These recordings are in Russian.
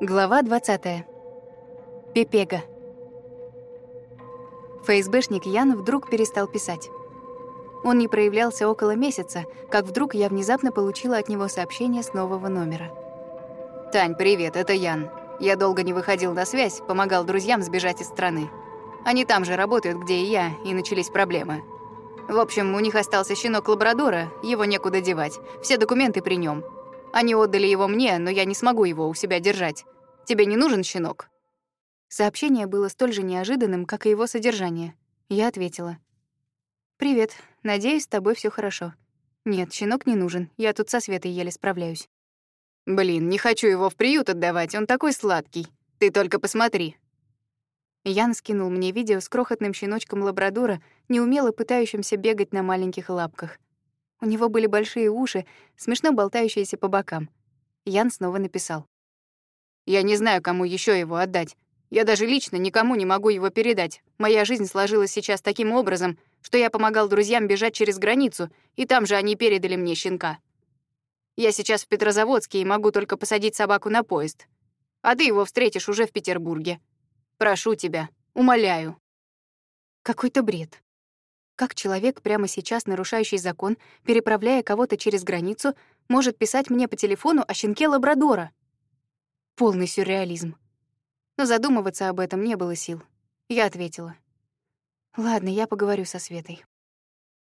Глава 20. Пепега. ФСБшник Ян вдруг перестал писать. Он не проявлялся около месяца, как вдруг я внезапно получила от него сообщение с нового номера. «Тань, привет, это Ян. Я долго не выходил на связь, помогал друзьям сбежать из страны. Они там же работают, где и я, и начались проблемы. В общем, у них остался щенок лабрадора, его некуда девать, все документы при нем. Они отдали его мне, но я не смогу его у себя держать. Тебе не нужен щенок?» Сообщение было столь же неожиданным, как и его содержание. Я ответила. «Привет. Надеюсь, с тобой все хорошо. Нет, щенок не нужен. Я тут со Светой еле справляюсь». «Блин, не хочу его в приют отдавать, он такой сладкий. Ты только посмотри». Ян скинул мне видео с крохотным щеночком лабрадора, неумело пытающимся бегать на маленьких лапках. У него были большие уши, смешно болтающиеся по бокам. Ян снова написал. «Я не знаю, кому еще его отдать. Я даже лично никому не могу его передать. Моя жизнь сложилась сейчас таким образом, что я помогал друзьям бежать через границу, и там же они передали мне щенка. Я сейчас в Петрозаводске и могу только посадить собаку на поезд. А ты его встретишь уже в Петербурге. Прошу тебя, умоляю». Какой-то бред. Как человек, прямо сейчас нарушающий закон, переправляя кого-то через границу, может писать мне по телефону о щенке лабрадора? Полный сюрреализм. Но задумываться об этом не было сил. Я ответила. «Ладно, я поговорю со Светой».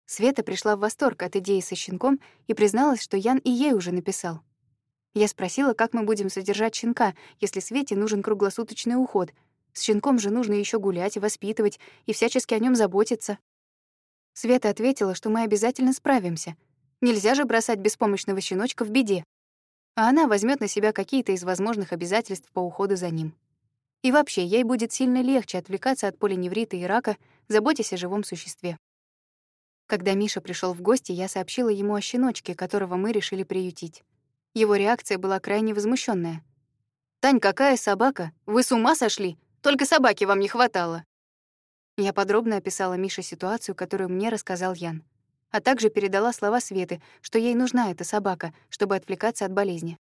Света пришла в восторг от идеи со щенком и призналась, что Ян и ей уже написал. Я спросила, как мы будем содержать щенка, если Свете нужен круглосуточный уход. С щенком же нужно еще гулять, воспитывать и всячески о нем заботиться. Света ответила, что мы обязательно справимся. Нельзя же бросать беспомощного щеночка в беде. А она возьмет на себя какие-то из возможных обязательств по уходу за ним. И вообще, ей будет сильно легче отвлекаться от полиневрита и рака, заботясь о живом существе. Когда Миша пришел в гости, я сообщила ему о щеночке, которого мы решили приютить. Его реакция была крайне возмущенная. «Тань, какая собака? Вы с ума сошли? Только собаки вам не хватало!» Я подробно описала Мише ситуацию, которую мне рассказал Ян, а также передала слова Светы, что ей нужна эта собака, чтобы отвлекаться от болезни.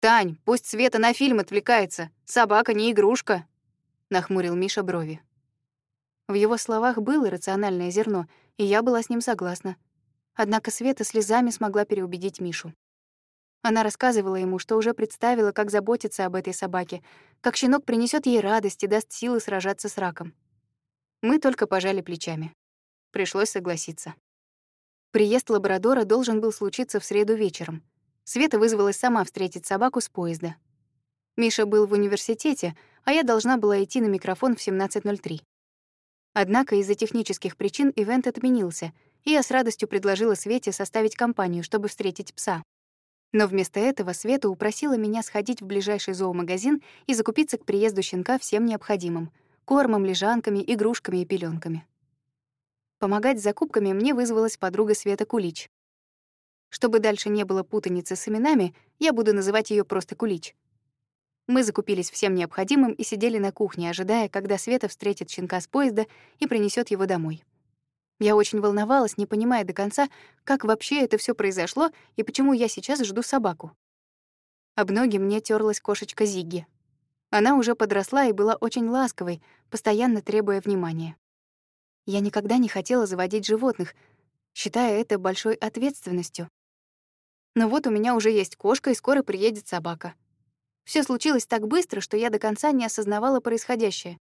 «Тань, пусть Света на фильм отвлекается. Собака не игрушка», — нахмурил Миша брови. В его словах было рациональное зерно, и я была с ним согласна. Однако Света слезами смогла переубедить Мишу. Она рассказывала ему, что уже представила, как заботиться об этой собаке, как щенок принесет ей радость и даст силы сражаться с раком. Мы только пожали плечами. Пришлось согласиться. Приезд лабрадора должен был случиться в среду вечером. Света вызвалась сама встретить собаку с поезда. Миша был в университете, а я должна была идти на микрофон в 17.03. Однако из-за технических причин ивент отменился, и я с радостью предложила Свете составить компанию, чтобы встретить пса. Но вместо этого Света упросила меня сходить в ближайший зоомагазин и закупиться к приезду щенка всем необходимым — кормом, лежанками, игрушками и пеленками. Помогать с закупками мне вызвалась подруга Света Кулич. Чтобы дальше не было путаницы с именами, я буду называть ее просто Кулич. Мы закупились всем необходимым и сидели на кухне, ожидая, когда Света встретит щенка с поезда и принесет его домой. Я очень волновалась, не понимая до конца, как вообще это все произошло и почему я сейчас жду собаку. Об ноги мне терлась кошечка Зигги. Она уже подросла и была очень ласковой, постоянно требуя внимания. Я никогда не хотела заводить животных, считая это большой ответственностью. Но вот у меня уже есть кошка, и скоро приедет собака. Все случилось так быстро, что я до конца не осознавала происходящее.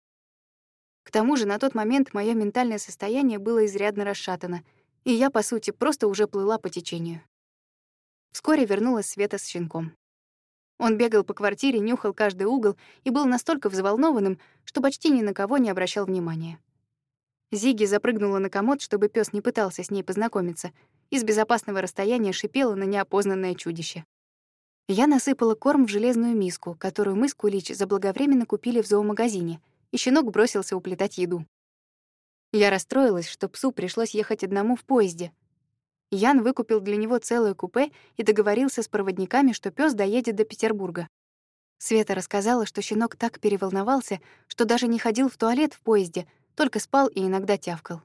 К тому же на тот момент мое ментальное состояние было изрядно расшатано, и я, по сути, просто уже плыла по течению. Вскоре вернулась Света с щенком. Он бегал по квартире, нюхал каждый угол и был настолько взволнованным, что почти ни на кого не обращал внимания. Зиги запрыгнула на комод, чтобы пес не пытался с ней познакомиться, и с безопасного расстояния шипела на неопознанное чудище. Я насыпала корм в железную миску, которую мы с Кулич заблаговременно купили в зоомагазине, и щенок бросился уплетать еду. Я расстроилась, что псу пришлось ехать одному в поезде, Ян выкупил для него целое купе и договорился с проводниками, что пес доедет до Петербурга. Света рассказала, что щенок так переволновался, что даже не ходил в туалет в поезде, только спал и иногда тявкал.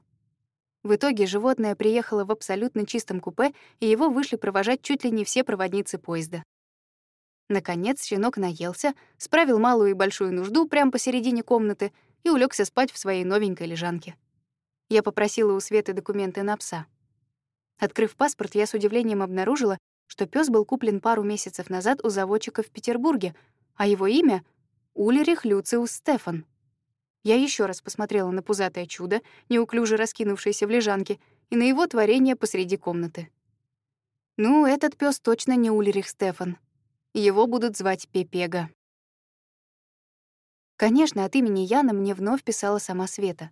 В итоге животное приехало в абсолютно чистом купе, и его вышли провожать чуть ли не все проводницы поезда. Наконец щенок наелся, справил малую и большую нужду прямо посередине комнаты и улегся спать в своей новенькой лежанке. Я попросила у Светы документы на пса. Открыв паспорт, я с удивлением обнаружила, что пес был куплен пару месяцев назад у заводчика в Петербурге, а его имя — Улерих Люциус Стефан. Я еще раз посмотрела на пузатое чудо, неуклюже раскинувшееся в лежанке, и на его творение посреди комнаты. Ну, этот пес точно не Ульрих Стефан. Его будут звать Пепега. Конечно, от имени Яна мне вновь писала сама Света.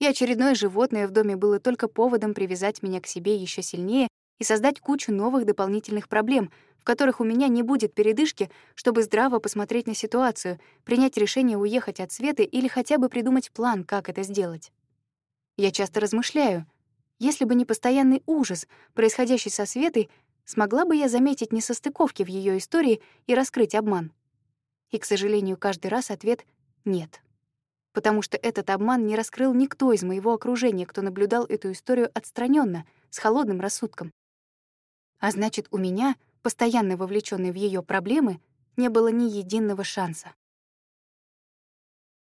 И очередное животное в доме было только поводом привязать меня к себе еще сильнее и создать кучу новых дополнительных проблем, которых у меня не будет передышки, чтобы здраво посмотреть на ситуацию, принять решение уехать от Светы или хотя бы придумать план, как это сделать. Я часто размышляю, если бы не постоянный ужас, происходящий со Светой, смогла бы я заметить несостыковки в ее истории и раскрыть обман? И, к сожалению, каждый раз ответ — нет. Потому что этот обман не раскрыл никто из моего окружения, кто наблюдал эту историю отстраненно, с холодным рассудком. А значит, у меня, постоянно вовлеченной в ее проблемы, не было ни единого шанса.